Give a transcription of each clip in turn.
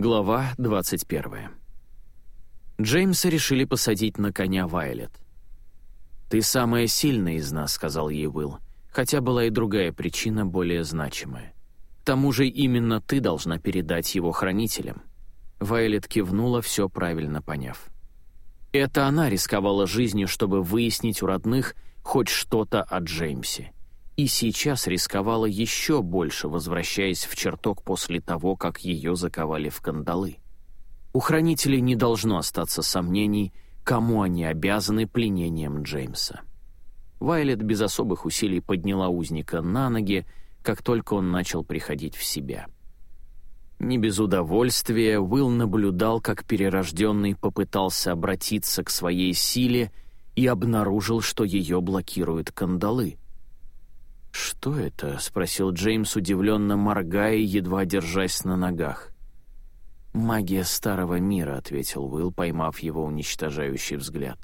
Глава 21. Джеймса решили посадить на коня Вайлет. «Ты самая сильная из нас», — сказал ей Уилл, хотя была и другая причина, более значимая. «К тому же именно ты должна передать его хранителям». Вайлет кивнула, все правильно поняв. Это она рисковала жизнью, чтобы выяснить у родных хоть что-то о Джеймсе. И сейчас рисковала еще больше, возвращаясь в чертог после того, как ее заковали в кандалы. У хранителей не должно остаться сомнений, кому они обязаны пленением Джеймса. Вайлет без особых усилий подняла узника на ноги, как только он начал приходить в себя — не без удовольствия Уилл наблюдал, как перерожденный попытался обратиться к своей силе и обнаружил, что ее блокируют кандалы. «Что это?» — спросил Джеймс, удивленно моргая, едва держась на ногах. «Магия старого мира», — ответил Уилл, поймав его уничтожающий взгляд.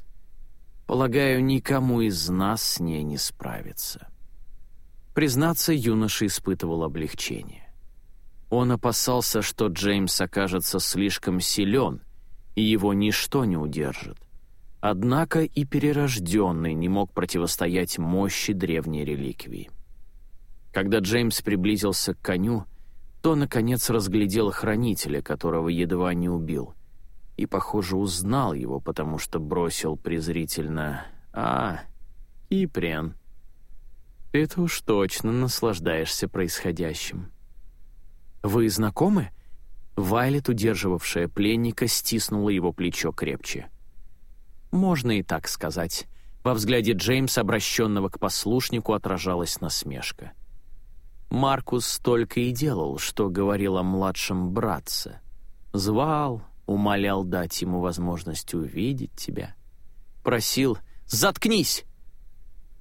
«Полагаю, никому из нас с ней не справиться». Признаться, юноша испытывал облегчение. Он опасался, что Джеймс окажется слишком силен, и его ничто не удержит. Однако и перерожденный не мог противостоять мощи древней реликвии. Когда Джеймс приблизился к коню, то, наконец, разглядел хранителя, которого едва не убил, и, похоже, узнал его, потому что бросил презрительно «А, Киприан, ты-то уж точно наслаждаешься происходящим». «Вы знакомы?» Вайлет, удерживавшая пленника, стиснула его плечо крепче. «Можно и так сказать». Во взгляде Джеймса, обращенного к послушнику, отражалась насмешка. Маркус только и делал, что говорил о младшем братце. Звал, умолял дать ему возможность увидеть тебя. Просил «Заткнись!»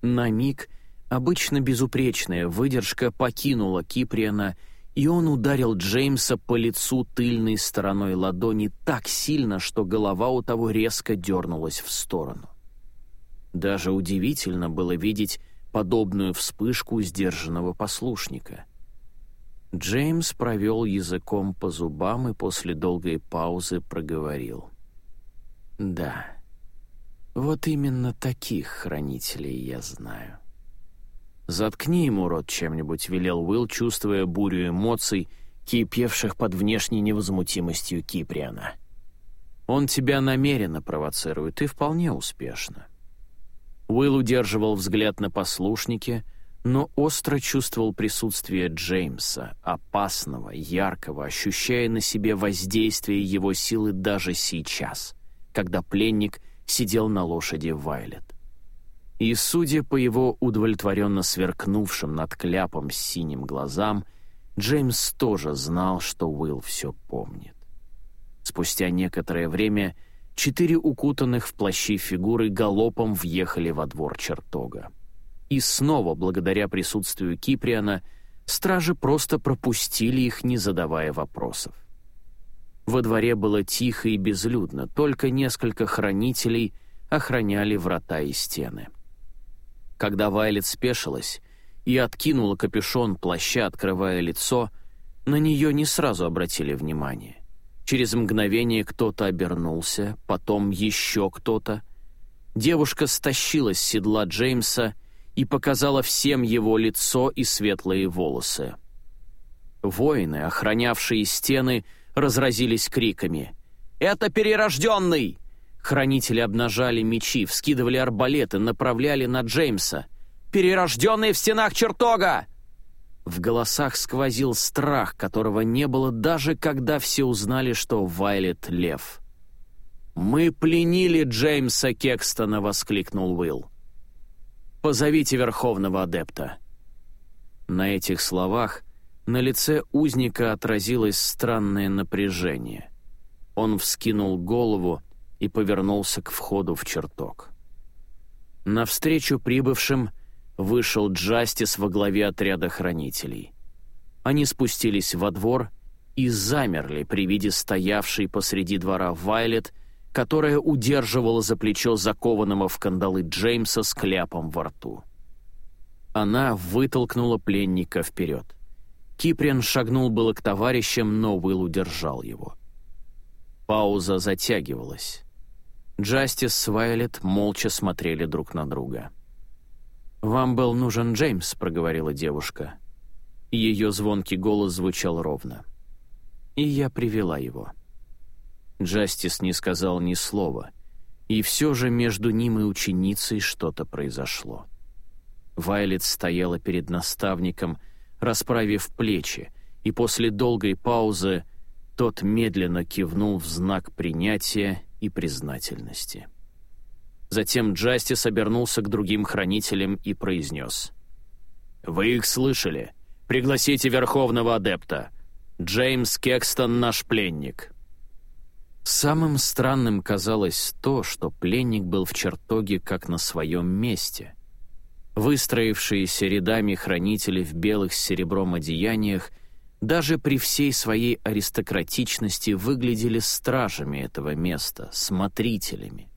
На миг обычно безупречная выдержка покинула Киприана и он ударил Джеймса по лицу тыльной стороной ладони так сильно, что голова у того резко дернулась в сторону. Даже удивительно было видеть подобную вспышку сдержанного послушника. Джеймс провел языком по зубам и после долгой паузы проговорил. «Да, вот именно таких хранителей я знаю». «Заткни ему рот чем-нибудь», — велел Уилл, чувствуя бурю эмоций, кипевших под внешней невозмутимостью Киприана. «Он тебя намеренно провоцирует, и вполне успешно». Уилл удерживал взгляд на послушнике, но остро чувствовал присутствие Джеймса, опасного, яркого, ощущая на себе воздействие его силы даже сейчас, когда пленник сидел на лошади Вайлет. И, судя по его удовлетворенно сверкнувшим над кляпом синим глазам, Джеймс тоже знал, что Уилл все помнит. Спустя некоторое время четыре укутанных в плащи фигуры галопом въехали во двор чертога. И снова, благодаря присутствию Киприана, стражи просто пропустили их, не задавая вопросов. Во дворе было тихо и безлюдно, только несколько хранителей охраняли врата и стены. Когда Вайлет спешилась и откинула капюшон плаща, открывая лицо, на нее не сразу обратили внимание. Через мгновение кто-то обернулся, потом еще кто-то. Девушка стащила с седла Джеймса и показала всем его лицо и светлые волосы. Воины, охранявшие стены, разразились криками. «Это перерожденный! Хранители обнажали мечи, вскидывали арбалеты, направляли на Джеймса. «Перерожденный в стенах чертога!» В голосах сквозил страх, которого не было даже когда все узнали, что Вайлет — лев. «Мы пленили Джеймса Кекстона!» — воскликнул Уилл. «Позовите Верховного Адепта». На этих словах на лице узника отразилось странное напряжение. Он вскинул голову, и повернулся к входу в чертог. Навстречу прибывшим вышел Джастис во главе отряда хранителей. Они спустились во двор и замерли при виде стоявшей посреди двора Вайлет, которая удерживала за плечо закованного в кандалы Джеймса с кляпом во рту. Она вытолкнула пленника вперед. Киприан шагнул было к товарищам, но Уилл удержал его — Пауза затягивалась. Джастис с Вайлет молча смотрели друг на друга. «Вам был нужен Джеймс», — проговорила девушка. Ее звонкий голос звучал ровно. «И я привела его». Джастис не сказал ни слова, и все же между ним и ученицей что-то произошло. Вайлет стояла перед наставником, расправив плечи, и после долгой паузы тот медленно кивнул в знак принятия и признательности. Затем Джастис обернулся к другим хранителям и произнес. «Вы их слышали? Пригласите Верховного Адепта. Джеймс Кекстон наш пленник». Самым странным казалось то, что пленник был в чертоге как на своем месте. Выстроившиеся рядами хранители в белых с серебром одеяниях даже при всей своей аристократичности выглядели стражами этого места, смотрителями.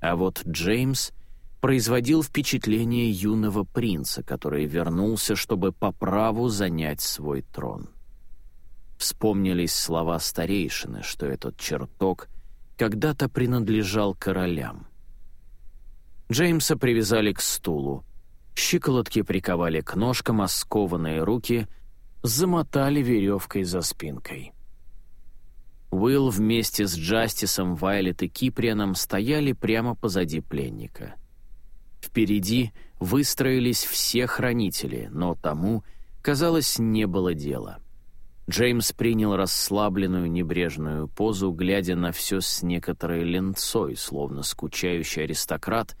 А вот Джеймс производил впечатление юного принца, который вернулся, чтобы по праву занять свой трон. Вспомнились слова старейшины, что этот чертог когда-то принадлежал королям. Джеймса привязали к стулу, щиколотки приковали к ножкам, а скованные руки замотали веревкой за спинкой. Уилл вместе с Джастисом, Вайлет и Киприаном стояли прямо позади пленника. Впереди выстроились все хранители, но тому, казалось, не было дела — Джеймс принял расслабленную небрежную позу, глядя на все с некоторой ленцой, словно скучающий аристократ,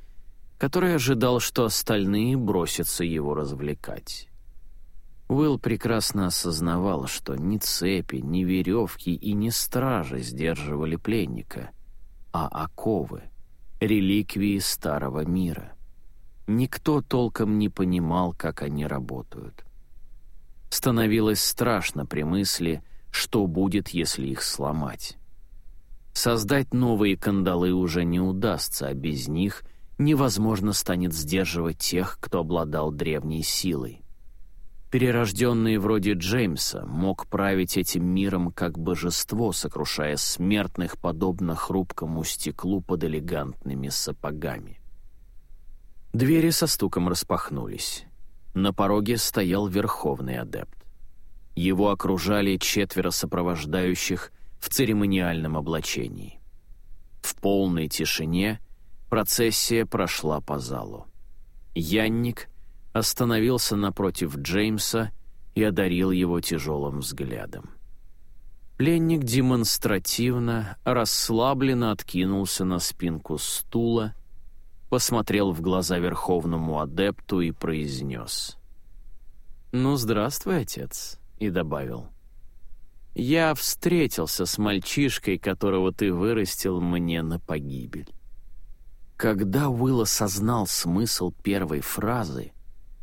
который ожидал, что остальные бросятся его развлекать. Уилл прекрасно осознавал, что ни цепи, ни веревки и ни стражи сдерживали пленника, а оковы — реликвии старого мира. Никто толком не понимал, как они работают. Становилось страшно при мысли, что будет, если их сломать. Создать новые кандалы уже не удастся, а без них невозможно станет сдерживать тех, кто обладал древней силой. Перерожденный вроде Джеймса мог править этим миром как божество, сокрушая смертных, подобно хрупкому стеклу под элегантными сапогами. Двери со стуком распахнулись. На пороге стоял верховный адепт. Его окружали четверо сопровождающих в церемониальном облачении. В полной тишине процессия прошла по залу. Янник остановился напротив Джеймса и одарил его тяжелым взглядом. Пленник демонстративно, расслабленно откинулся на спинку стула посмотрел в глаза верховному адепту и произнес. «Ну, здравствуй, отец», и добавил. «Я встретился с мальчишкой, которого ты вырастил мне на погибель». Когда Уилл осознал смысл первой фразы,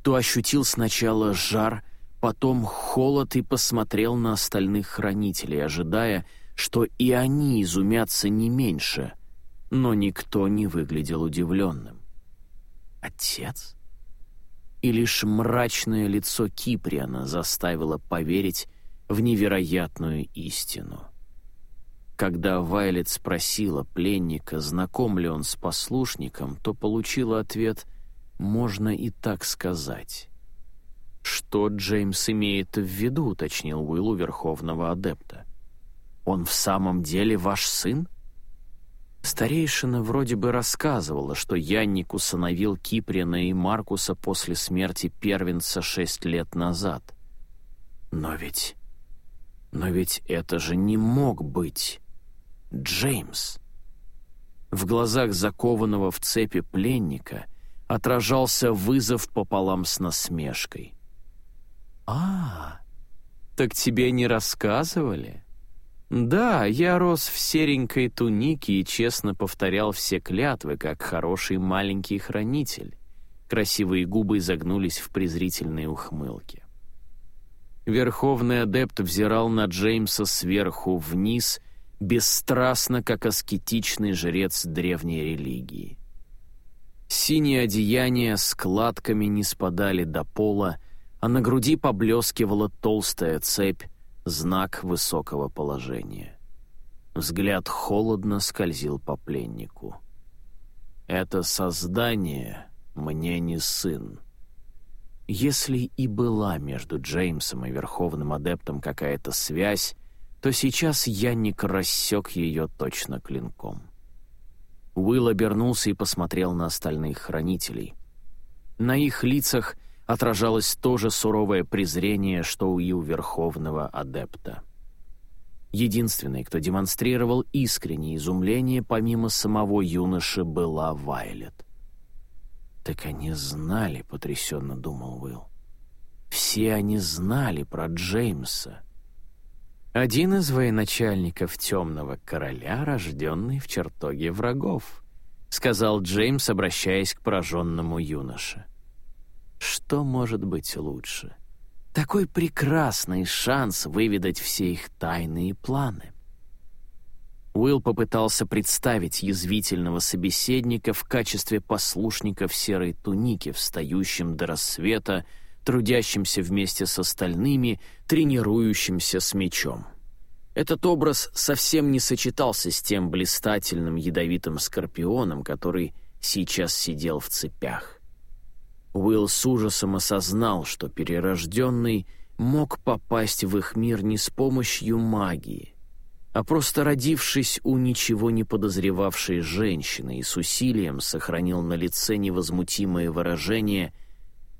то ощутил сначала жар, потом холод и посмотрел на остальных хранителей, ожидая, что и они изумятся не меньше — но никто не выглядел удивленным. Отец? И лишь мрачное лицо Киприана заставило поверить в невероятную истину. Когда Вайлет спросила пленника, знаком ли он с послушником, то получила ответ «можно и так сказать». «Что Джеймс имеет в виду?» — уточнил Уиллу Верховного Адепта. «Он в самом деле ваш сын?» Старейшина вроде бы рассказывала, что Янник усыновил Киприна и Маркуса после смерти первенца шесть лет назад. Но ведь... Но ведь это же не мог быть Джеймс. В глазах закованного в цепи пленника отражался вызов пополам с насмешкой. «А, так тебе не рассказывали?» Да, я рос в серенькой тунике и честно повторял все клятвы, как хороший маленький хранитель. Красивые губы загнулись в презрительной ухмылке. Верховный адепт взирал на Джеймса сверху вниз, бесстрастно, как аскетичный жрец древней религии. Синие одеяния складками не спадали до пола, а на груди поблескивала толстая цепь, знак высокого положения. Взгляд холодно скользил по пленнику. «Это создание мне не сын. Если и была между Джеймсом и Верховным Адептом какая-то связь, то сейчас Янник рассек ее точно клинком. Уилл обернулся и посмотрел на остальных хранителей. На их лицах отражалось то же суровое презрение, что и у Верховного Адепта. Единственной, кто демонстрировал искреннее изумление, помимо самого юноши, была Вайлет. «Так они знали», — потрясенно думал Уилл. «Все они знали про Джеймса». Один из военачальников Темного Короля, рожденный в чертоге врагов, сказал Джеймс, обращаясь к пораженному юноше. Что может быть лучше? Такой прекрасный шанс выведать все их тайные планы. Уилл попытался представить язвительного собеседника в качестве послушника в серой тунике, встающем до рассвета, трудящимся вместе с остальными, тренирующимся с мечом. Этот образ совсем не сочетался с тем блистательным ядовитым скорпионом, который сейчас сидел в цепях. Уилл с ужасом осознал, что перерожденный мог попасть в их мир не с помощью магии — а просто родившись у ничего не подозревавшей женщины и с усилием сохранил на лице невозмутимое выражение,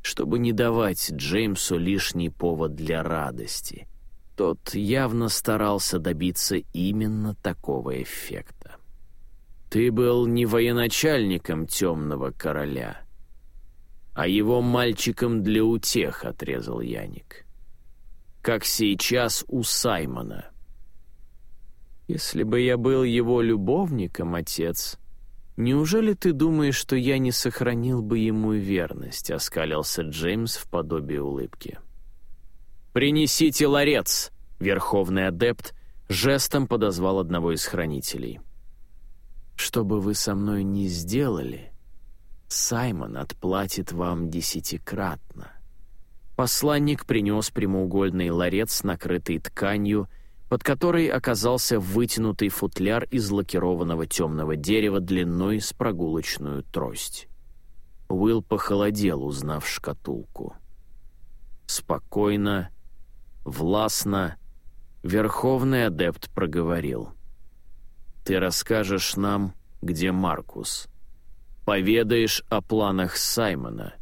чтобы не давать Джеймсу лишний повод для радости. Тот явно старался добиться именно такого эффекта. «Ты был не военачальником темного короля», а его мальчиком для утех», — отрезал Яник. «Как сейчас у Саймона». «Если бы я был его любовником, отец, неужели ты думаешь, что я не сохранил бы ему верность?» — оскалился Джеймс в подобии улыбки. «Принесите ларец!» — верховный адепт жестом подозвал одного из хранителей. «Что бы вы со мной ни сделали, Саймон отплатит вам десятикратно». Посланник принес прямоугольный ларец, накрытый тканью, под которой оказался вытянутый футляр из лакированного темного дерева длиной с прогулочную трость. Уилл похолодел, узнав шкатулку. Спокойно, властно, Верховный Адепт проговорил. «Ты расскажешь нам, где Маркус, поведаешь о планах Саймона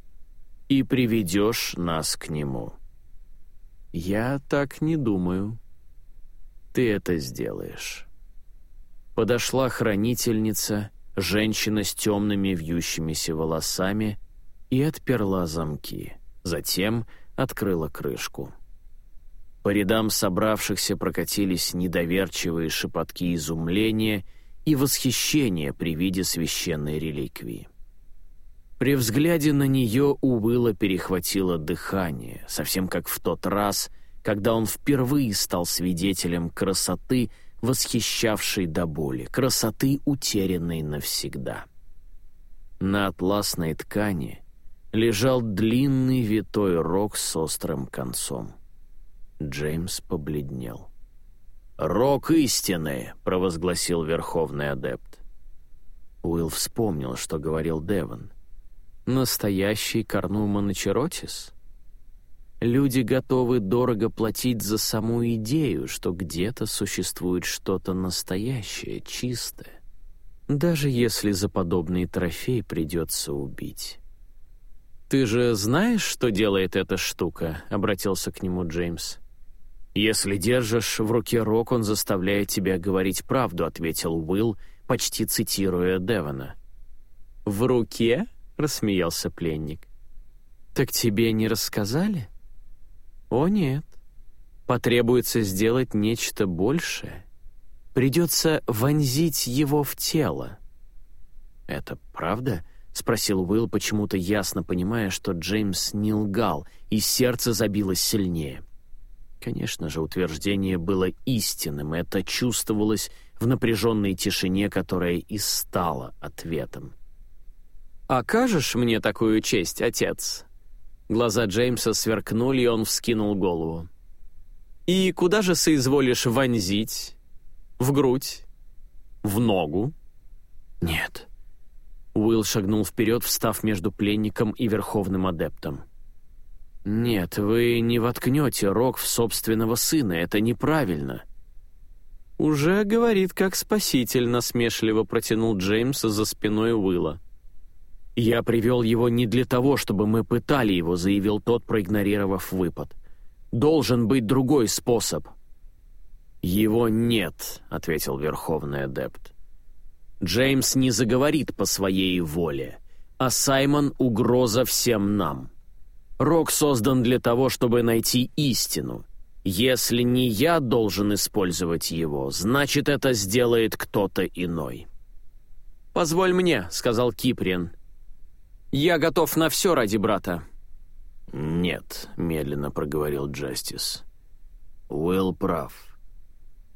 и приведешь нас к нему». «Я так не думаю», ты это сделаешь». Подошла хранительница, женщина с темными вьющимися волосами, и отперла замки. Затем открыла крышку. По рядам собравшихся прокатились недоверчивые шепотки изумления и восхищения при виде священной реликвии. При взгляде на нее у Уилла перехватило дыхание, совсем как в тот раз — когда он впервые стал свидетелем красоты, восхищавшей до боли, красоты, утерянной навсегда. На атласной ткани лежал длинный витой рог с острым концом. Джеймс побледнел. «Рог истины!» — провозгласил Верховный Адепт. Уилл вспомнил, что говорил Девон. «Настоящий Карнуман Чаротис?» Люди готовы дорого платить за саму идею, что где-то существует что-то настоящее, чистое. Даже если за подобный трофей придется убить. «Ты же знаешь, что делает эта штука?» — обратился к нему Джеймс. «Если держишь в руке рог, он заставляет тебя говорить правду», — ответил Уилл, почти цитируя Девона. «В руке?» — рассмеялся пленник. «Так тебе не рассказали?» О нет, потребуется сделать нечто большее. Придется вонзить его в тело. «Это правда?» — спросил Уилл, почему-то ясно понимая, что Джеймс не лгал, и сердце забилось сильнее. Конечно же, утверждение было истинным, это чувствовалось в напряженной тишине, которая и стала ответом. «Окажешь мне такую честь, отец?» Глаза Джеймса сверкнули, и он вскинул голову. «И куда же соизволишь вонзить? В грудь В ногу?» «Нет». Уилл шагнул вперед, встав между пленником и верховным адептом. «Нет, вы не воткнете рог в собственного сына, это неправильно». «Уже говорит, как спаситель», — насмешливо протянул Джеймс за спиной Уилла. «Я привел его не для того, чтобы мы пытали его», — заявил тот, проигнорировав выпад. «Должен быть другой способ». «Его нет», — ответил Верховный Адепт. «Джеймс не заговорит по своей воле, а Саймон — угроза всем нам. Рок создан для того, чтобы найти истину, если не я должен использовать его, значит, это сделает кто-то иной. «Позволь мне», — сказал Киприан. «Я готов на все ради брата». «Нет», — медленно проговорил Джастис. «Уэлл прав.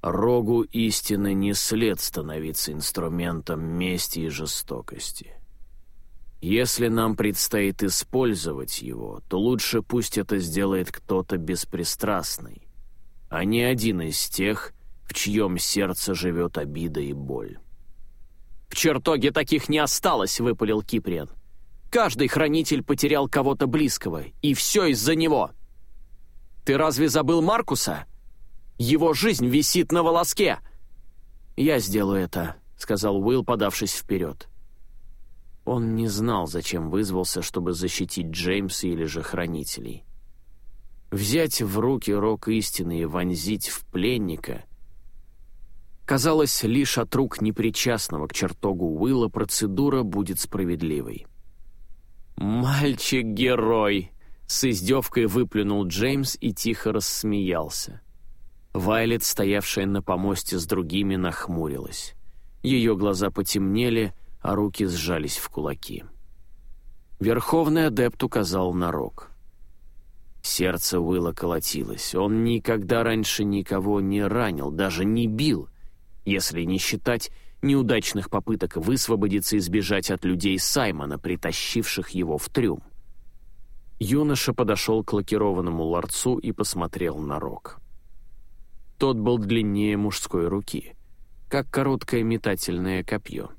Рогу истины не след становиться инструментом мести и жестокости. Если нам предстоит использовать его, то лучше пусть это сделает кто-то беспристрастный, а не один из тех, в чьем сердце живет обида и боль. «В чертоге таких не осталось», — выпалил Киприан. «Каждый хранитель потерял кого-то близкого, и все из-за него. Ты разве забыл Маркуса? Его жизнь висит на волоске». «Я сделаю это», — сказал Уилл, подавшись вперед. Он не знал, зачем вызвался, чтобы защитить Джеймса или же Хранителей. Взять в руки рог истины и вонзить в пленника Казалось, лишь от рук непричастного к чертогу Уилла процедура будет справедливой. «Мальчик-герой!» — с издевкой выплюнул Джеймс и тихо рассмеялся. Вайлет, стоявшая на помосте с другими, нахмурилась. Ее глаза потемнели — а руки сжались в кулаки. Верховный адепт указал на рог. Сердце Уилла колотилось. Он никогда раньше никого не ранил, даже не бил, если не считать неудачных попыток высвободиться и сбежать от людей Саймона, притащивших его в трюм. Юноша подошел к лакированному ларцу и посмотрел на рог. Тот был длиннее мужской руки, как короткое метательное копье.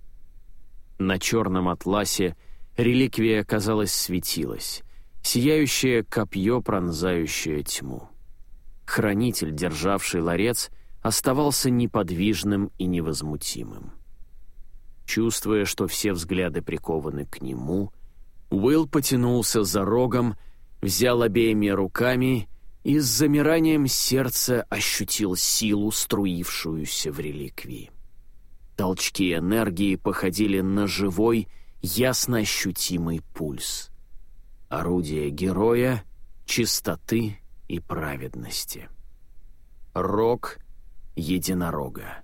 На черном атласе реликвия, казалось, светилась. Сияющее копье, пронзающее тьму. Хранитель, державший ларец, оставался неподвижным и невозмутимым. Чувствуя, что все взгляды прикованы к нему, Уилл потянулся за рогом, взял обеими руками и с замиранием сердца ощутил силу, струившуюся в реликвии. Толчки энергии походили на живой, ясно ощутимый пульс. Орудие героя — чистоты и праведности. Рок единорога.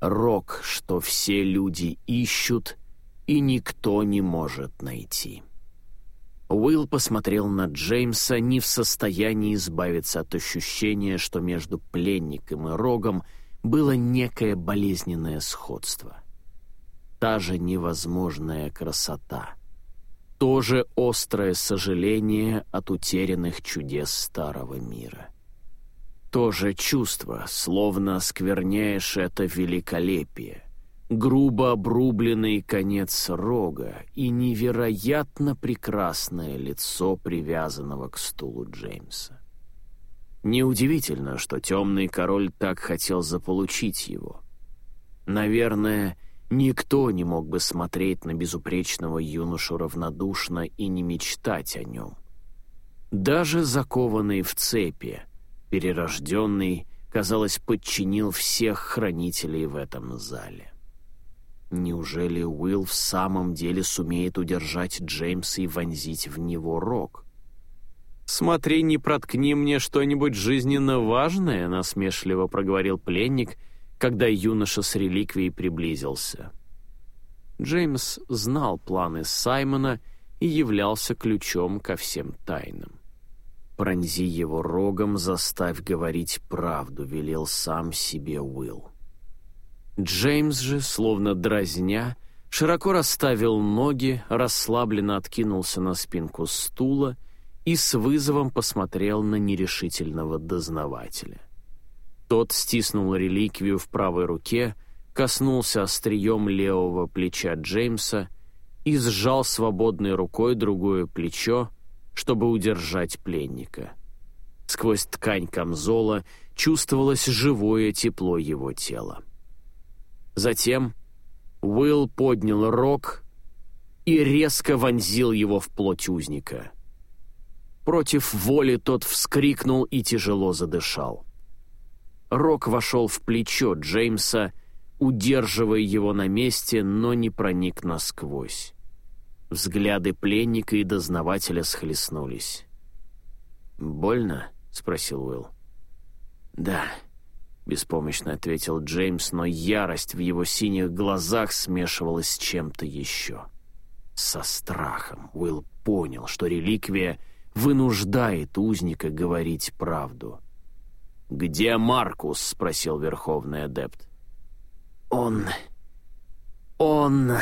Рок, что все люди ищут, и никто не может найти. Уилл посмотрел на Джеймса не в состоянии избавиться от ощущения, что между пленником и рогом — было некое болезненное сходство. Та же невозможная красота. То же острое сожаление от утерянных чудес старого мира. То же чувство, словно оскверняешь это великолепие, грубо обрубленный конец рога и невероятно прекрасное лицо привязанного к стулу Джеймса. Неудивительно, что темный король так хотел заполучить его. Наверное, никто не мог бы смотреть на безупречного юношу равнодушно и не мечтать о нем. Даже закованный в цепи, перерожденный, казалось, подчинил всех хранителей в этом зале. Неужели Уилл в самом деле сумеет удержать Джеймса и вонзить в него рог? «Смотри, не проткни мне что-нибудь жизненно важное», — насмешливо проговорил пленник, когда юноша с реликвией приблизился. Джеймс знал планы Саймона и являлся ключом ко всем тайнам. «Пронзи его рогом, заставь говорить правду», — велел сам себе Уилл. Джеймс же, словно дразня, широко расставил ноги, расслабленно откинулся на спинку стула — и с вызовом посмотрел на нерешительного дознавателя. Тот стиснул реликвию в правой руке, коснулся острием левого плеча Джеймса и сжал свободной рукой другое плечо, чтобы удержать пленника. Сквозь ткань камзола чувствовалось живое тепло его тела. Затем Уилл поднял рог и резко вонзил его в плоть узника. Против воли тот вскрикнул и тяжело задышал. Рог вошел в плечо Джеймса, удерживая его на месте, но не проник насквозь. Взгляды пленника и дознавателя схлестнулись. «Больно?» — спросил Уилл. «Да», — беспомощно ответил Джеймс, но ярость в его синих глазах смешивалась с чем-то еще. Со страхом Уилл понял, что реликвия вынуждает узника говорить правду. «Где Маркус?» — спросил Верховный Адепт. «Он... он...»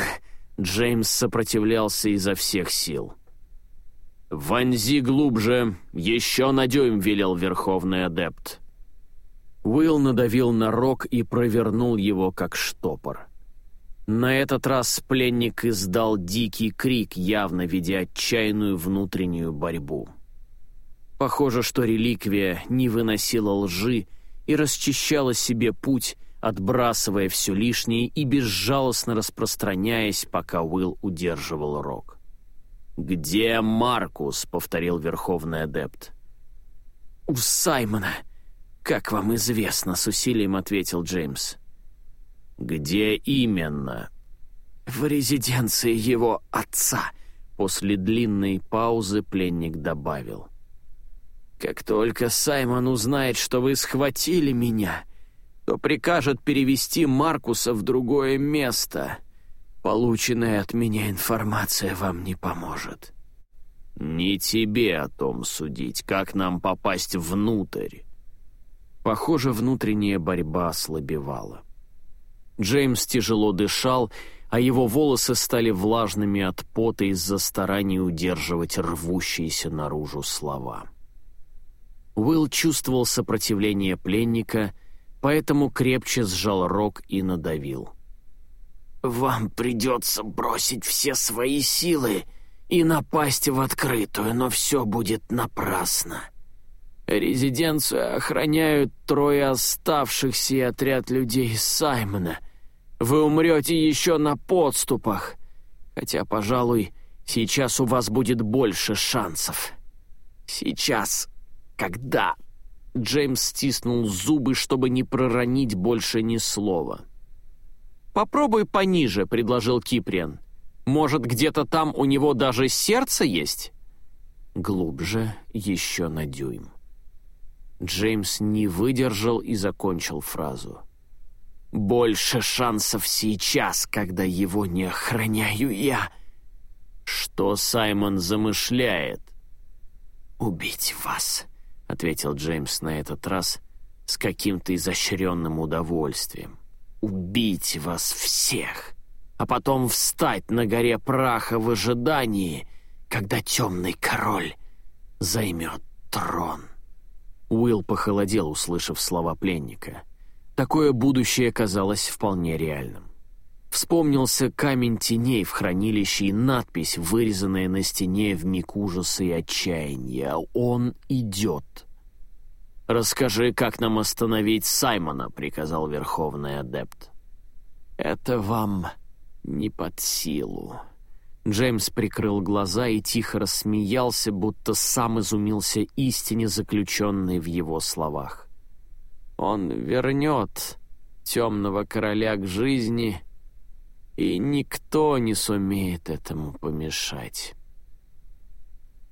Джеймс сопротивлялся изо всех сил. «Вонзи глубже, еще на дюйм», — велел Верховный Адепт. Уилл надавил на рог и провернул его, как штопор. На этот раз пленник издал дикий крик, явно ведя отчаянную внутреннюю борьбу. Похоже, что реликвия не выносила лжи и расчищала себе путь, отбрасывая все лишнее и безжалостно распространяясь, пока Уилл удерживал рог. «Где Маркус?» — повторил Верховный Адепт. «У Саймона, как вам известно», — с усилием ответил Джеймс. «Где именно?» «В резиденции его отца», — после длинной паузы пленник добавил. «Как только Саймон узнает, что вы схватили меня, то прикажет перевести Маркуса в другое место. Полученная от меня информация вам не поможет». «Не тебе о том судить, как нам попасть внутрь». Похоже, внутренняя борьба ослабевала. Джеймс тяжело дышал, а его волосы стали влажными от пота из-за стараний удерживать рвущиеся наружу слова. Уилл чувствовал сопротивление пленника, поэтому крепче сжал рог и надавил. «Вам придется бросить все свои силы и напасть в открытую, но все будет напрасно. Резиденцию охраняют трое оставшихся и отряд людей Саймона. Вы умрете еще на подступах, хотя, пожалуй, сейчас у вас будет больше шансов. Сейчас, когда...» Джеймс стиснул зубы, чтобы не проронить больше ни слова. «Попробуй пониже», — предложил Киприан. «Может, где-то там у него даже сердце есть?» Глубже, еще на дюйм. Джеймс не выдержал и закончил фразу. «Больше шансов сейчас, когда его не охраняю я». «Что Саймон замышляет?» «Убить вас», — ответил Джеймс на этот раз с каким-то изощренным удовольствием. «Убить вас всех, а потом встать на горе праха в ожидании, когда темный король займет трон». Уилл похолодел, услышав слова пленника. Такое будущее казалось вполне реальным. Вспомнился камень теней в хранилище и надпись, вырезанная на стене в миг ужаса и отчаяния. «Он идет». «Расскажи, как нам остановить Саймона», — приказал Верховный Адепт. «Это вам не под силу». Джеймс прикрыл глаза и тихо рассмеялся, будто сам изумился истине, заключенной в его словах. «Он вернет темного короля к жизни, и никто не сумеет этому помешать».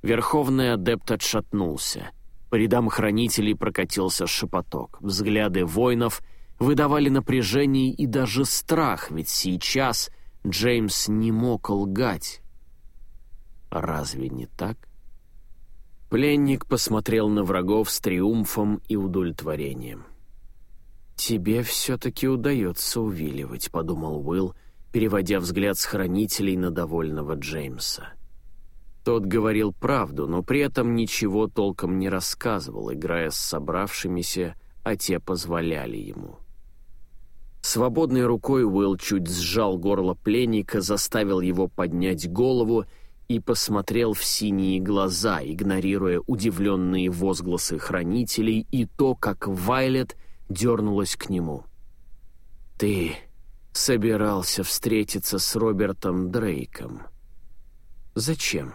Верховный адепт отшатнулся. По рядам хранителей прокатился шепоток. Взгляды воинов выдавали напряжение и даже страх, ведь сейчас — Джеймс не мог лгать. Разве не так? Пленник посмотрел на врагов с триумфом и удовлетворением. «Тебе все-таки удается увиливать», — подумал Уилл, переводя взгляд с хранителей на довольного Джеймса. Тот говорил правду, но при этом ничего толком не рассказывал, играя с собравшимися, а те позволяли ему. Свободной рукой Уилл чуть сжал горло пленника, заставил его поднять голову и посмотрел в синие глаза, игнорируя удивленные возгласы хранителей и то, как Вайлет дернулась к нему. «Ты собирался встретиться с Робертом Дрейком. Зачем?»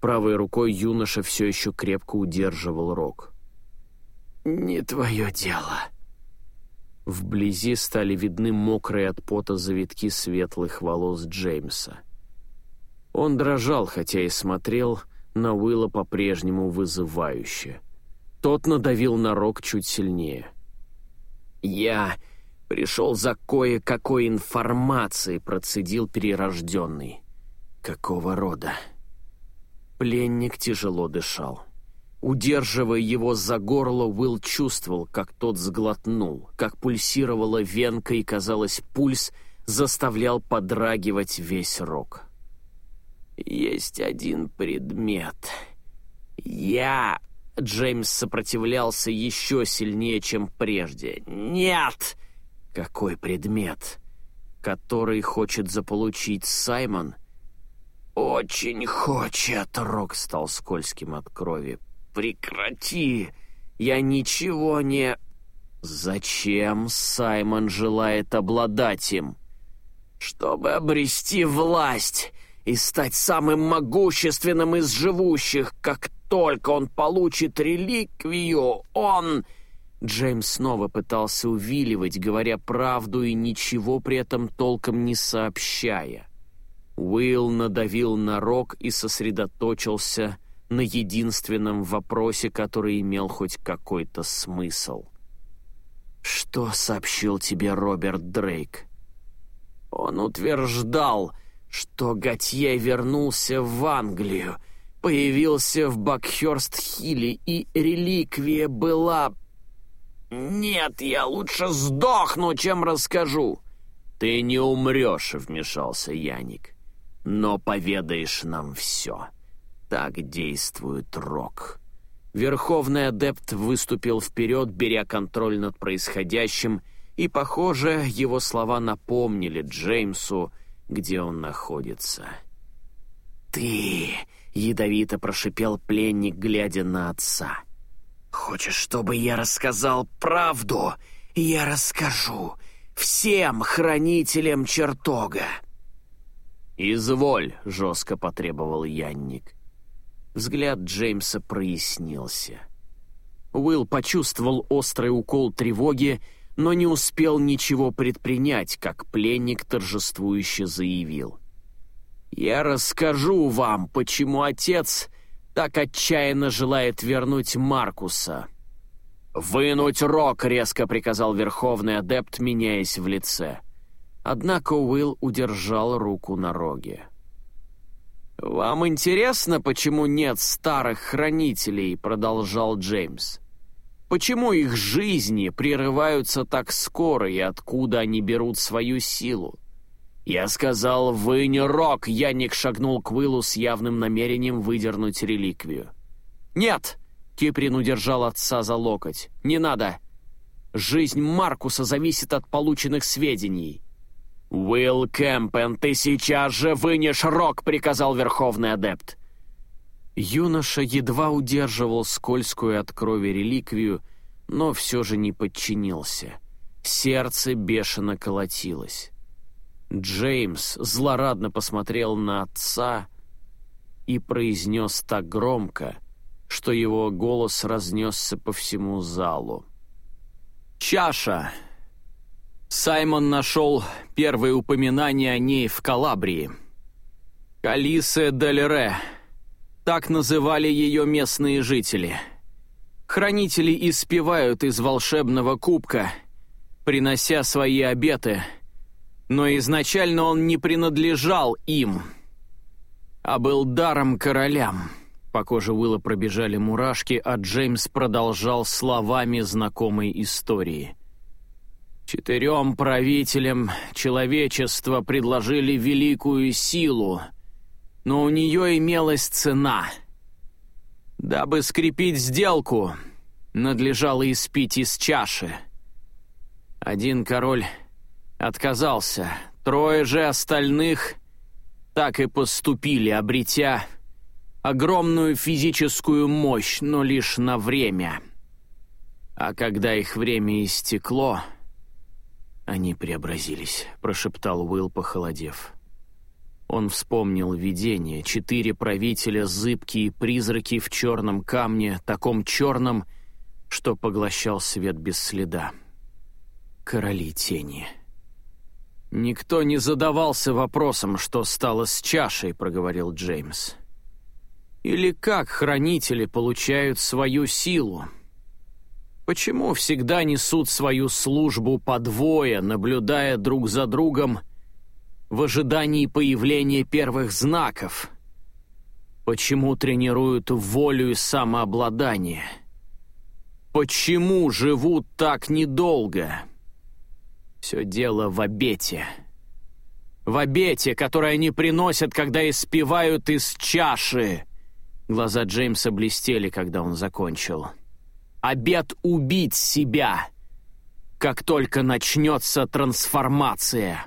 Правой рукой юноша все еще крепко удерживал рог. «Не твое дело». Вблизи стали видны мокрые от пота завитки светлых волос Джеймса. Он дрожал, хотя и смотрел на Уилла по-прежнему вызывающе. Тот надавил на рог чуть сильнее. «Я пришел за кое-какой информацией», — процедил перерожденный. «Какого рода?» Пленник тяжело дышал. Удерживая его за горло, Уилл чувствовал, как тот сглотнул, как пульсировала венка, и, казалось, пульс заставлял подрагивать весь рог. «Есть один предмет. Я...» Джеймс сопротивлялся еще сильнее, чем прежде. «Нет!» «Какой предмет?» «Который хочет заполучить Саймон?» «Очень хочет!» — Рок стал скользким от крови. «Прекрати! Я ничего не...» «Зачем Саймон желает обладать им?» «Чтобы обрести власть и стать самым могущественным из живущих. Как только он получит реликвию, он...» Джеймс снова пытался увиливать, говоря правду и ничего при этом толком не сообщая. Уилл надавил на рог и сосредоточился на единственном вопросе, который имел хоть какой-то смысл. «Что сообщил тебе Роберт Дрейк?» «Он утверждал, что Готье вернулся в Англию, появился в Бакхёрст-Хилле, и реликвия была... Нет, я лучше сдохну, чем расскажу!» «Ты не умрешь», — вмешался Яник но поведаешь нам все. Так действует Рок». Верховный адепт выступил вперед, беря контроль над происходящим, и, похоже, его слова напомнили Джеймсу, где он находится. «Ты!» — ядовито прошипел пленник, глядя на отца. «Хочешь, чтобы я рассказал правду? Я расскажу всем хранителям чертога!» «Изволь», — жестко потребовал Янник. Взгляд Джеймса прояснился. Уилл почувствовал острый укол тревоги, но не успел ничего предпринять, как пленник торжествующе заявил. «Я расскажу вам, почему отец так отчаянно желает вернуть Маркуса». «Вынуть рог!» — резко приказал Верховный Адепт, меняясь в лице. Однако Уилл удержал руку на роге. «Вам интересно, почему нет старых хранителей?» — продолжал Джеймс. «Почему их жизни прерываются так скоро и откуда они берут свою силу?» «Я сказал, вы не рок!» — Янник шагнул к Уиллу с явным намерением выдернуть реликвию. «Нет!» — Киприн удержал отца за локоть. «Не надо! Жизнь Маркуса зависит от полученных сведений. «Уилл Кэмпен, ты сейчас же вынешь рог!» — приказал Верховный Адепт. Юноша едва удерживал скользкую от крови реликвию, но все же не подчинился. Сердце бешено колотилось. Джеймс злорадно посмотрел на отца и произнес так громко, что его голос разнесся по всему залу. «Чаша Саймон нашел первые упоминания о ней в Калабрии. Калисе дель Ре. Так называли ее местные жители. Хранители испевают из волшебного кубка, принося свои обеты, но изначально он не принадлежал им, а был даром королям. По коже Уилла пробежали мурашки, а Джеймс продолжал словами знакомой истории — Четырем правителям человечества предложили великую силу, но у нее имелась цена. Дабы скрепить сделку, надлежало испить из чаши. Один король Отказался. Трое же остальных так и поступили, обретя огромную физическую мощь, но лишь на время. А когда их время истекло, они преобразились, прошептал Уилл, похолодев. Он вспомнил видение. Четыре правителя, зыбкие призраки в черном камне, таком черном, что поглощал свет без следа. Короли тени. «Никто не задавался вопросом, что стало с чашей», — проговорил Джеймс. «Или как хранители получают свою силу? Почему всегда несут свою службу по двое, наблюдая друг за другом в ожидании появления первых знаков? Почему тренируют волю и самообладание? Почему живут так недолго?» Все дело в обете. В обете, который они приносят, когда испевают из чаши. Глаза Джеймса блестели, когда он закончил. Обет убить себя, как только начнется трансформация.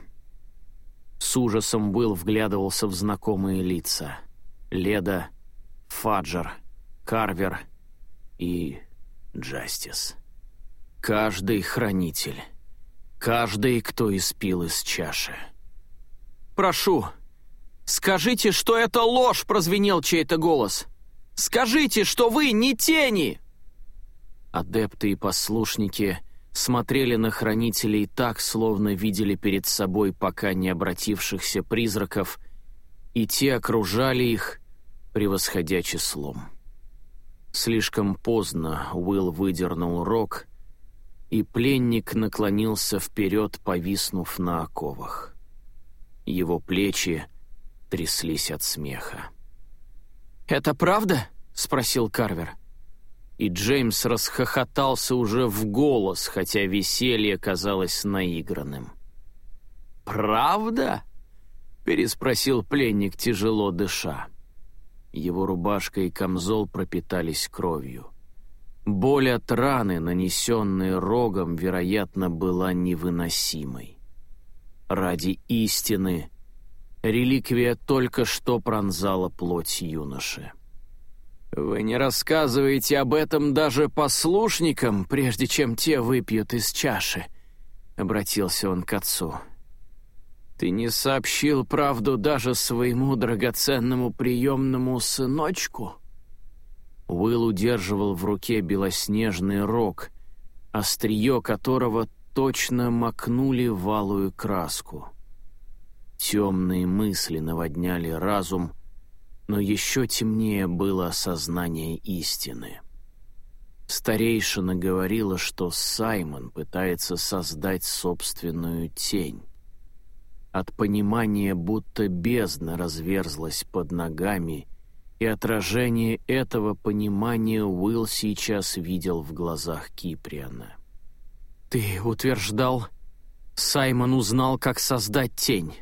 С ужасом Уилл вглядывался в знакомые лица. Леда, Фаджер, Карвер и Джастис. Каждый хранитель. Каждый, кто испил из чаши. «Прошу, скажите, что это ложь!» — прозвенел чей-то голос. «Скажите, что вы не тени!» Адепты и послушники смотрели на хранителей так, словно видели перед собой пока не обратившихся призраков, и те окружали их, превосходя числом. Слишком поздно Уилл выдернул рог — и пленник наклонился вперед, повиснув на оковах. Его плечи тряслись от смеха. «Это правда?» — спросил Карвер. И Джеймс расхохотался уже в голос, хотя веселье казалось наигранным. «Правда?» — переспросил пленник, тяжело дыша. Его рубашка и камзол пропитались кровью. Боль от раны, нанесенной рогом, вероятно, была невыносимой. Ради истины реликвия только что пронзала плоть юноши. «Вы не рассказываете об этом даже послушникам, прежде чем те выпьют из чаши», — обратился он к отцу. «Ты не сообщил правду даже своему драгоценному приемному сыночку?» Уилл удерживал в руке белоснежный рог, острие которого точно макнули в алую краску. Темные мысли наводняли разум, но еще темнее было осознание истины. Старейшина говорила, что Саймон пытается создать собственную тень. От понимания, будто бездна разверзлась под ногами — и отражение этого понимания Уилл сейчас видел в глазах Киприана. «Ты утверждал, Саймон узнал, как создать тень.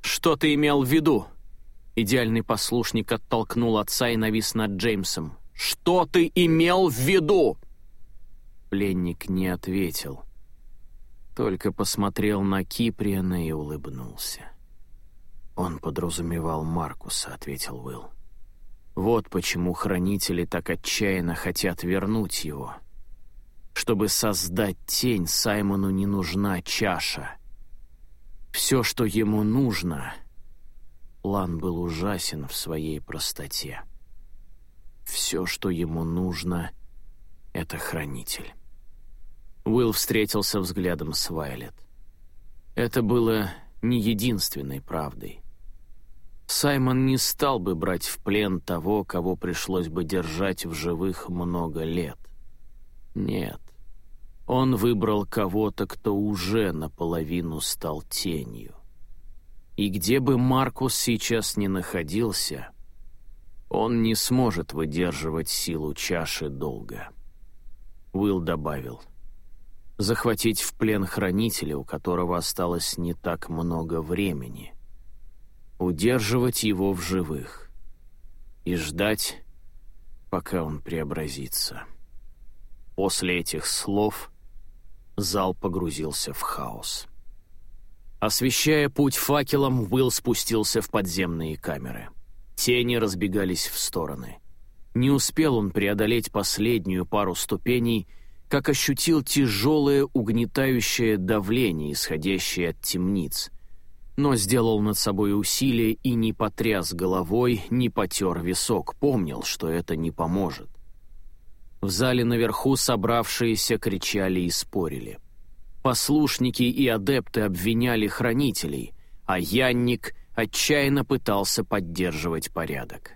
Что ты имел в виду?» Идеальный послушник оттолкнул отца и навис над Джеймсом. «Что ты имел в виду?» Пленник не ответил, только посмотрел на Киприана и улыбнулся. «Он подразумевал Маркуса», — ответил Уилл. «Вот почему хранители так отчаянно хотят вернуть его. Чтобы создать тень, Саймону не нужна чаша. Все, что ему нужно...» План был ужасен в своей простоте. Все, что ему нужно, — это хранитель. Уилл встретился взглядом с Вайлет. Это было не единственной правдой. Саймон не стал бы брать в плен того, кого пришлось бы держать в живых много лет. Нет, он выбрал кого-то, кто уже наполовину стал тенью. И где бы Маркус сейчас ни находился, он не сможет выдерживать силу чаши долго. Уилл добавил. Захватить в плен хранителя, у которого осталось не так много времени удерживать его в живых и ждать, пока он преобразится. После этих слов зал погрузился в хаос. Освещая путь факелом, Уилл спустился в подземные камеры. Тени разбегались в стороны. Не успел он преодолеть последнюю пару ступеней, как ощутил тяжелое угнетающее давление, исходящее от темниц. Но сделал над собой усилие и не потряс головой, не потер висок, помнил, что это не поможет. В зале наверху собравшиеся кричали и спорили. Послушники и адепты обвиняли хранителей, а Янник отчаянно пытался поддерживать порядок.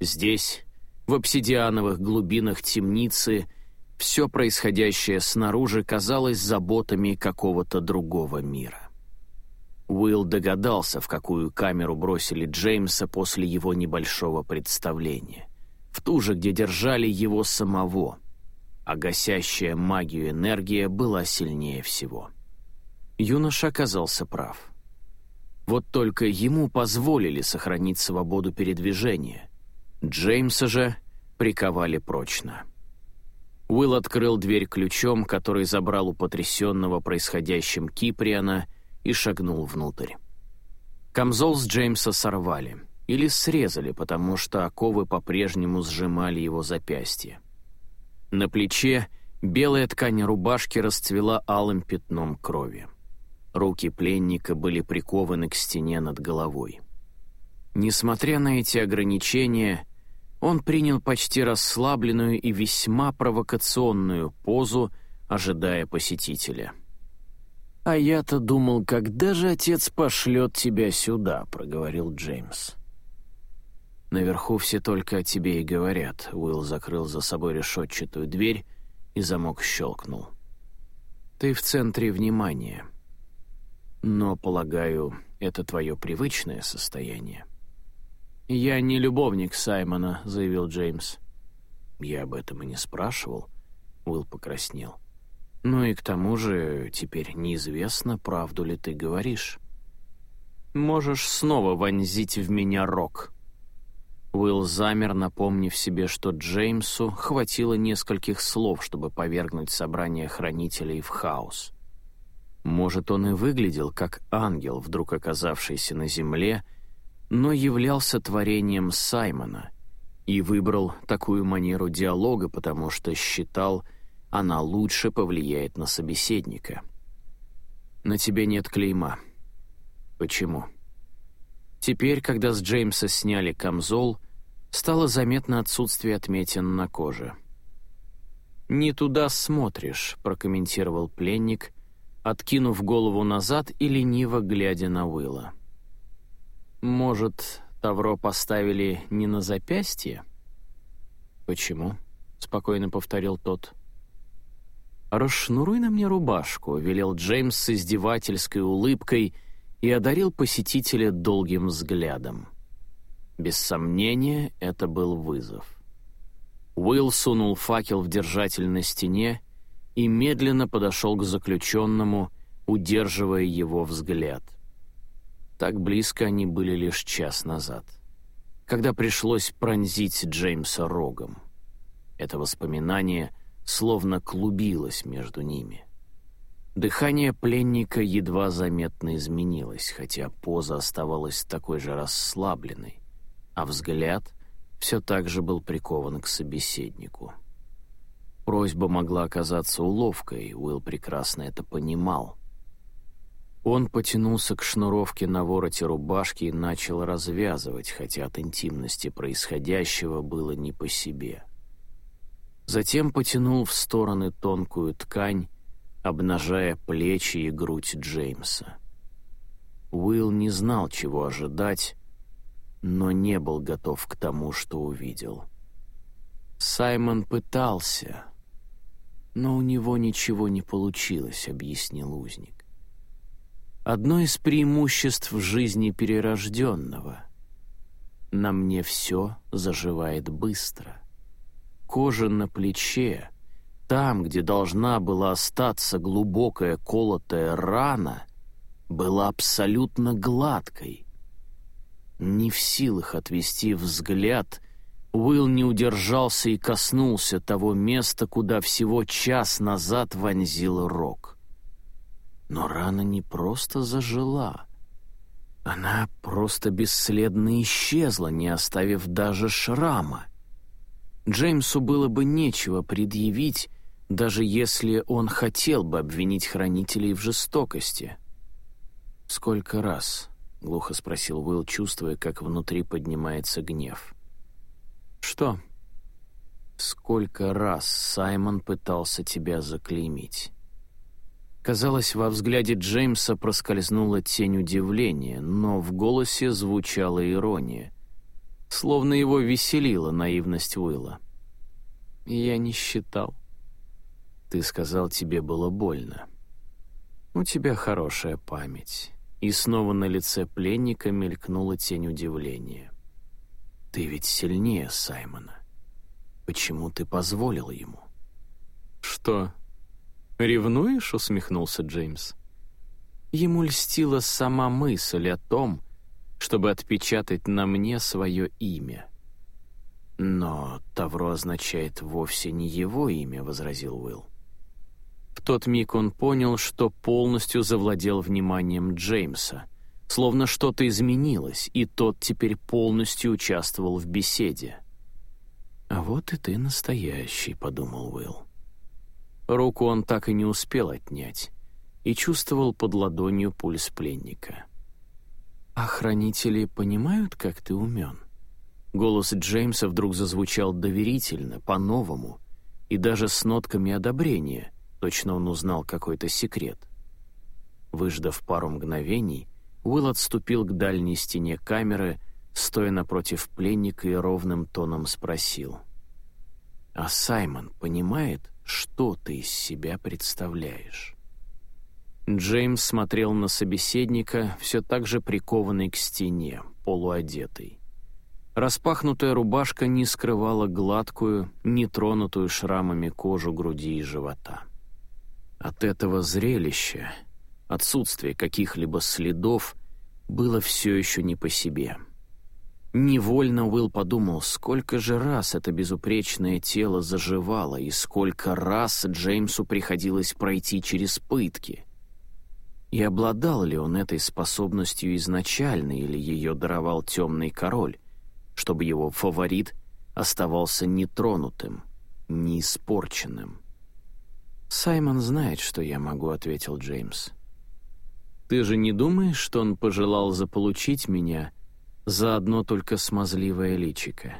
Здесь, в обсидиановых глубинах темницы, все происходящее снаружи казалось заботами какого-то другого мира. Уилл догадался, в какую камеру бросили Джеймса после его небольшого представления. В ту же, где держали его самого — а гасящая магию энергия была сильнее всего. Юноша оказался прав. Вот только ему позволили сохранить свободу передвижения. Джеймса же приковали прочно. Уилл открыл дверь ключом, который забрал у потрясенного происходящим Киприана, и шагнул внутрь. Камзол с Джеймса сорвали или срезали, потому что оковы по-прежнему сжимали его запястье. На плече белая ткань рубашки расцвела алым пятном крови. Руки пленника были прикованы к стене над головой. Несмотря на эти ограничения, он принял почти расслабленную и весьма провокационную позу, ожидая посетителя. «А я-то думал, когда же отец пошлет тебя сюда?» — проговорил Джеймс. «Наверху все только о тебе и говорят». Уилл закрыл за собой решетчатую дверь, и замок щелкнул. «Ты в центре внимания. Но, полагаю, это твое привычное состояние». «Я не любовник Саймона», — заявил Джеймс. «Я об этом и не спрашивал», — Уилл покраснел. «Ну и к тому же теперь неизвестно, правду ли ты говоришь». «Можешь снова вонзить в меня рог», Уилл замер, напомнив себе, что Джеймсу хватило нескольких слов, чтобы повергнуть собрание хранителей в хаос. Может, он и выглядел как ангел, вдруг оказавшийся на земле, но являлся творением Саймона и выбрал такую манеру диалога, потому что считал, она лучше повлияет на собеседника. «На тебе нет клейма». «Почему?» Теперь, когда с Джеймса сняли камзол, стало заметно отсутствие отметин на коже. «Не туда смотришь», — прокомментировал пленник, откинув голову назад и лениво глядя на Уилла. «Может, Тавро поставили не на запястье?» «Почему?» — спокойно повторил тот. «Расшнуруй на мне рубашку», — велел Джеймс с издевательской улыбкой и одарил посетителя долгим взглядом. Без сомнения, это был вызов. Уилл сунул факел в держатель на стене и медленно подошел к заключенному, удерживая его взгляд. Так близко они были лишь час назад, когда пришлось пронзить Джеймса рогом. Это воспоминание словно клубилось между ними. Дыхание пленника едва заметно изменилось, хотя поза оставалась такой же расслабленной а взгляд все так же был прикован к собеседнику. Просьба могла оказаться уловкой, Уилл прекрасно это понимал. Он потянулся к шнуровке на вороте рубашки и начал развязывать, хотя от интимности происходящего было не по себе. Затем потянул в стороны тонкую ткань, обнажая плечи и грудь Джеймса. Уилл не знал, чего ожидать, но не был готов к тому, что увидел. Саймон пытался, но у него ничего не получилось, объяснил узник. Одно из преимуществ в жизни перерожденного. На мне все заживает быстро. Кожа на плече, там, где должна была остаться глубокая колотая рана, была абсолютно гладкой, не в силах отвести взгляд, Уилл не удержался и коснулся того места, куда всего час назад вонзил рог. Но рана не просто зажила. Она просто бесследно исчезла, не оставив даже шрама. Джеймсу было бы нечего предъявить, даже если он хотел бы обвинить хранителей в жестокости. «Сколько раз?» — глухо спросил Уилл, чувствуя, как внутри поднимается гнев. «Что?» «Сколько раз Саймон пытался тебя заклеймить?» Казалось, во взгляде Джеймса проскользнула тень удивления, но в голосе звучала ирония. Словно его веселила наивность Уилла. «Я не считал». «Ты сказал, тебе было больно». «У тебя хорошая память». И снова на лице пленника мелькнула тень удивления. «Ты ведь сильнее Саймона. Почему ты позволил ему?» «Что, «Ревнуешь?» — усмехнулся Джеймс. Ему льстила сама мысль о том, чтобы отпечатать на мне свое имя. «Но Тавро означает вовсе не его имя», — возразил Уилл. В тот миг он понял, что полностью завладел вниманием Джеймса, словно что-то изменилось, и тот теперь полностью участвовал в беседе. «А вот и ты настоящий», — подумал Уилл. Руку он так и не успел отнять и чувствовал под ладонью пульс пленника. «Охранители понимают, как ты умен?» Голос Джеймса вдруг зазвучал доверительно, по-новому, и даже с нотками одобрения, точно он узнал какой-то секрет. Выждав пару мгновений, Уилл отступил к дальней стене камеры, стоя напротив пленника и ровным тоном спросил. «А Саймон понимает, что ты из себя представляешь. Джеймс смотрел на собеседника, все так же прикованный к стене, полуодетый. Распахнутая рубашка не скрывала гладкую, нетронутую шрамами кожу груди и живота. От этого зрелища, отсутствия каких-либо следов, было все еще не по себе — Невольно Уилл подумал, сколько же раз это безупречное тело заживало и сколько раз Джеймсу приходилось пройти через пытки. И обладал ли он этой способностью изначально или ее даровал темный король, чтобы его фаворит оставался нетронутым, неиспорченным? «Саймон знает, что я могу», — ответил Джеймс. «Ты же не думаешь, что он пожелал заполучить меня?» за одно только смазливое личико.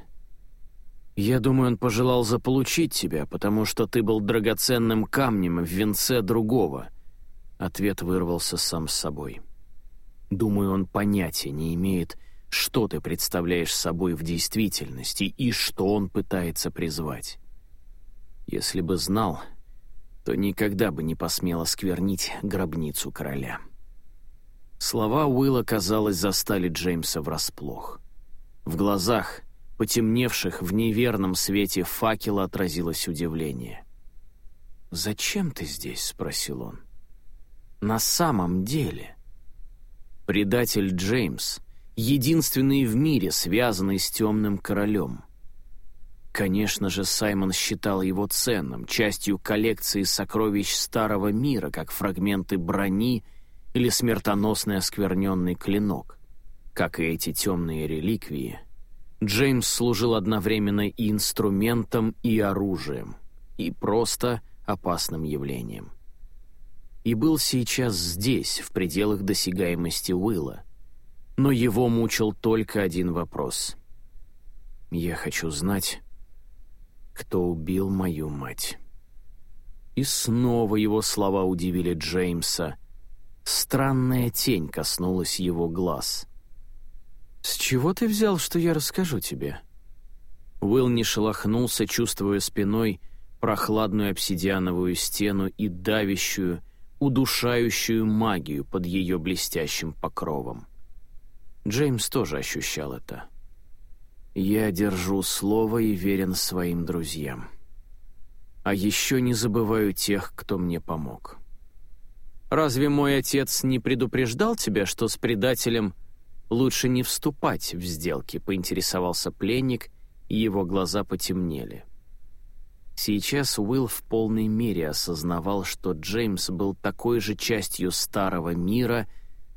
Я думаю, он пожелал заполучить тебя, потому что ты был драгоценным камнем в венце другого. Ответ вырвался сам с собой. Думаю, он понятия не имеет, что ты представляешь собой в действительности и что он пытается призвать. Если бы знал, то никогда бы не посмел осквернить гробницу короля». Слова Уилла, казалось, застали Джеймса врасплох. В глазах, потемневших в неверном свете факела, отразилось удивление. «Зачем ты здесь?» — спросил он. «На самом деле...» Предатель Джеймс, единственный в мире, связанный с темным королем. Конечно же, Саймон считал его ценным, частью коллекции сокровищ Старого Мира, как фрагменты брони — или смертоносный оскверненный клинок. Как и эти темные реликвии, Джеймс служил одновременно и инструментом, и оружием, и просто опасным явлением. И был сейчас здесь, в пределах досягаемости Уилла. Но его мучил только один вопрос. «Я хочу знать, кто убил мою мать». И снова его слова удивили Джеймса, Странная тень коснулась его глаз. «С чего ты взял, что я расскажу тебе?» Уилл не шелохнулся, чувствуя спиной прохладную обсидиановую стену и давящую, удушающую магию под ее блестящим покровом. Джеймс тоже ощущал это. «Я держу слово и верен своим друзьям. А еще не забываю тех, кто мне помог». Разве мой отец не предупреждал тебя, что с предателем лучше не вступать в сделки?» — поинтересовался пленник, и его глаза потемнели. Сейчас Уилл в полной мере осознавал, что Джеймс был такой же частью старого мира,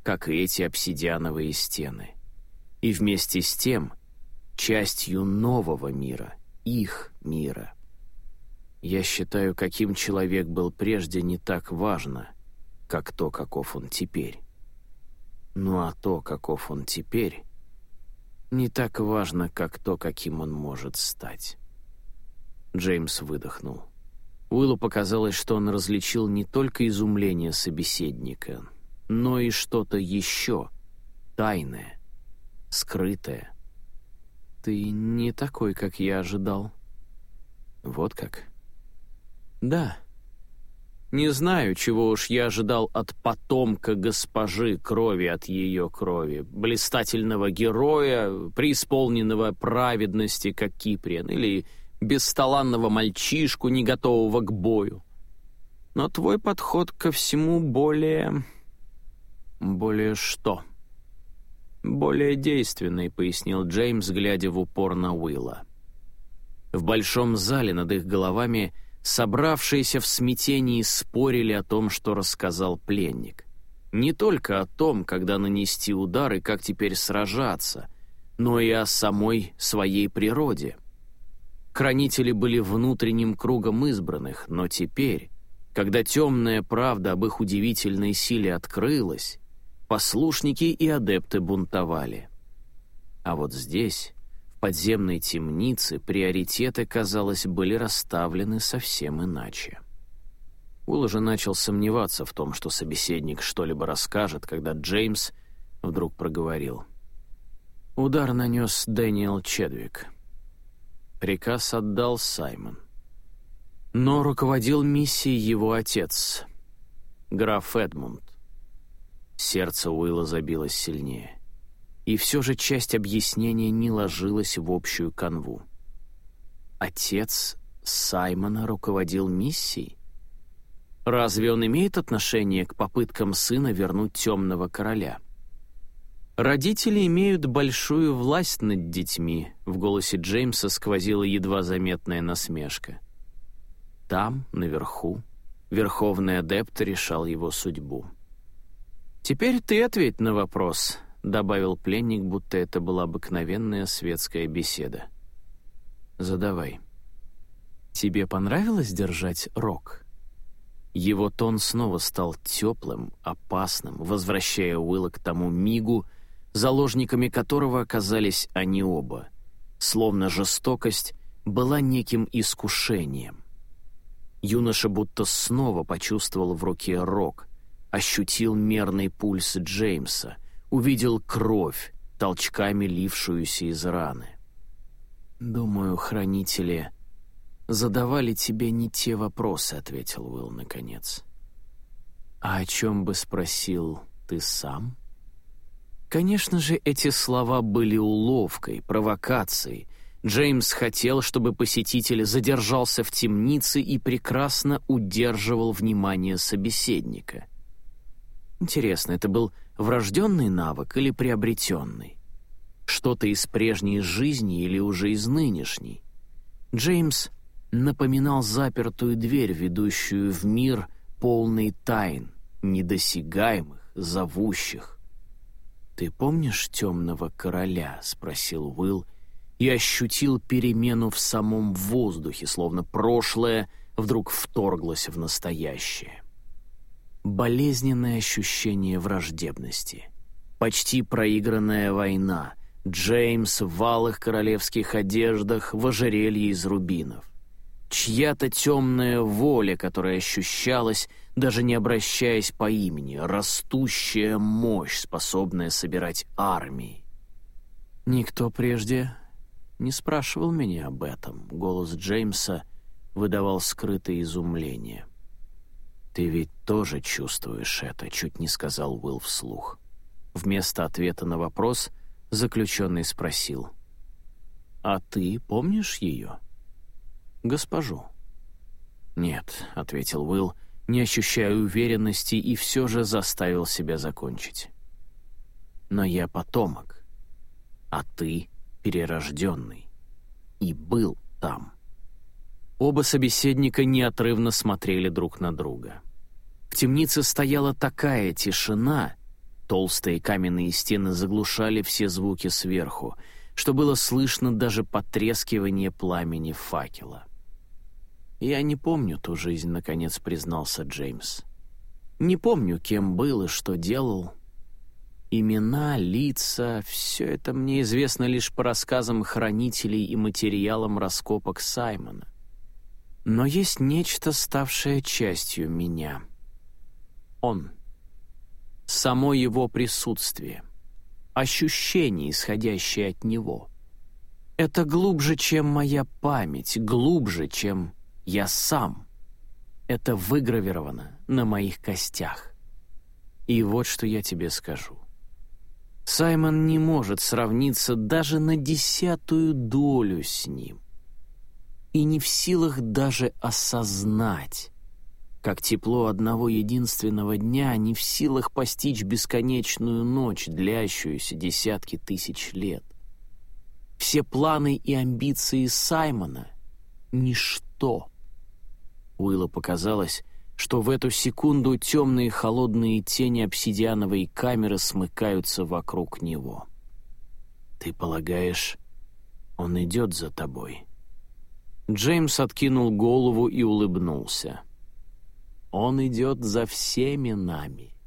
как и эти обсидиановые стены. И вместе с тем частью нового мира, их мира. Я считаю, каким человек был прежде, не так важно, как то, каков он теперь. Ну а то, каков он теперь, не так важно, как то, каким он может стать. Джеймс выдохнул. Уиллу показалось, что он различил не только изумление собеседника, но и что-то еще, тайное, скрытое. «Ты не такой, как я ожидал». «Вот как?» «Да. Не знаю, чего уж я ожидал от потомка госпожи крови от ее крови, блистательного героя, преисполненного праведности, как Киприан, или бесталанного мальчишку, не готового к бою. Но твой подход ко всему более... более что?» «Более действенный», — пояснил Джеймс, глядя в упор на Уилла. В большом зале над их головами собравшиеся в смятении спорили о том, что рассказал пленник. Не только о том, когда нанести удар и как теперь сражаться, но и о самой своей природе. Хранители были внутренним кругом избранных, но теперь, когда темная правда об их удивительной силе открылась, послушники и адепты бунтовали. А вот здесь, в подземной темнице, приоритеты, казалось, были расставлены совсем иначе. Уилл уже начал сомневаться в том, что собеседник что-либо расскажет, когда Джеймс вдруг проговорил. Удар нанес Дэниел Чедвик. Приказ отдал Саймон. Но руководил миссией его отец, граф Эдмунд. Сердце Уилла забилось сильнее. И все же часть объяснения не ложилась в общую канву. Отец Саймона руководил миссией? Разве он имеет отношение к попыткам сына вернуть темного короля? Родители имеют большую власть над детьми, в голосе Джеймса сквозила едва заметная насмешка. Там, наверху, верховный адепт решал его судьбу. «Теперь ты ответь на вопрос», — добавил пленник, будто это была обыкновенная светская беседа. «Задавай. Тебе понравилось держать рог?» Его тон снова стал теплым, опасным, возвращая Уилла к тому мигу, заложниками которого оказались они оба. Словно жестокость была неким искушением. Юноша будто снова почувствовал в руке рог, ощутил мерный пульс Джеймса, увидел кровь, толчками лившуюся из раны. «Думаю, хранители задавали тебе не те вопросы», — ответил Уилл наконец. «А о чем бы спросил ты сам?» Конечно же, эти слова были уловкой, провокацией. Джеймс хотел, чтобы посетитель задержался в темнице и прекрасно удерживал внимание собеседника — Интересно, это был врожденный навык или приобретенный? Что-то из прежней жизни или уже из нынешней? Джеймс напоминал запертую дверь, ведущую в мир полный тайн, недосягаемых, зовущих. «Ты помнишь темного короля?» — спросил Уилл, и ощутил перемену в самом воздухе, словно прошлое вдруг вторглось в настоящее болезненное ощущение враждебности. Почти проигранная война. Джеймс в валых королевских одеждах, в ожерелье из рубинов. Чья-то темная воля, которая ощущалась, даже не обращаясь по имени, растущая мощь, способная собирать армии. Никто прежде не спрашивал меня об этом. Голос Джеймса выдавал скрытое изумление. «Ты ведь тоже чувствуешь это», — чуть не сказал Уилл вслух. Вместо ответа на вопрос заключенный спросил. «А ты помнишь ее?» «Госпожу». «Нет», — ответил Уилл, не ощущая уверенности и все же заставил себя закончить. «Но я потомок, а ты перерожденный, и был там». Оба собеседника неотрывно смотрели друг на друга. В темнице стояла такая тишина, толстые каменные стены заглушали все звуки сверху, что было слышно даже потрескивание пламени факела. «Я не помню ту жизнь», — наконец признался Джеймс. «Не помню, кем был и что делал. Имена, лица — все это мне известно лишь по рассказам хранителей и материалам раскопок Саймона. Но есть нечто, ставшее частью меня. Он. Само его присутствие. Ощущение, исходящее от него. Это глубже, чем моя память, глубже, чем я сам. Это выгравировано на моих костях. И вот что я тебе скажу. Саймон не может сравниться даже на десятую долю с ним. И не в силах даже осознать, как тепло одного единственного дня не в силах постичь бесконечную ночь, длящуюся десятки тысяч лет. Все планы и амбиции Саймона — ничто Уиллу показалось, что в эту секунду темные холодные тени обсидиановой камеры смыкаются вокруг него. «Ты полагаешь, он идет за тобой?» Джеймс откинул голову и улыбнулся. «Он идет за всеми нами».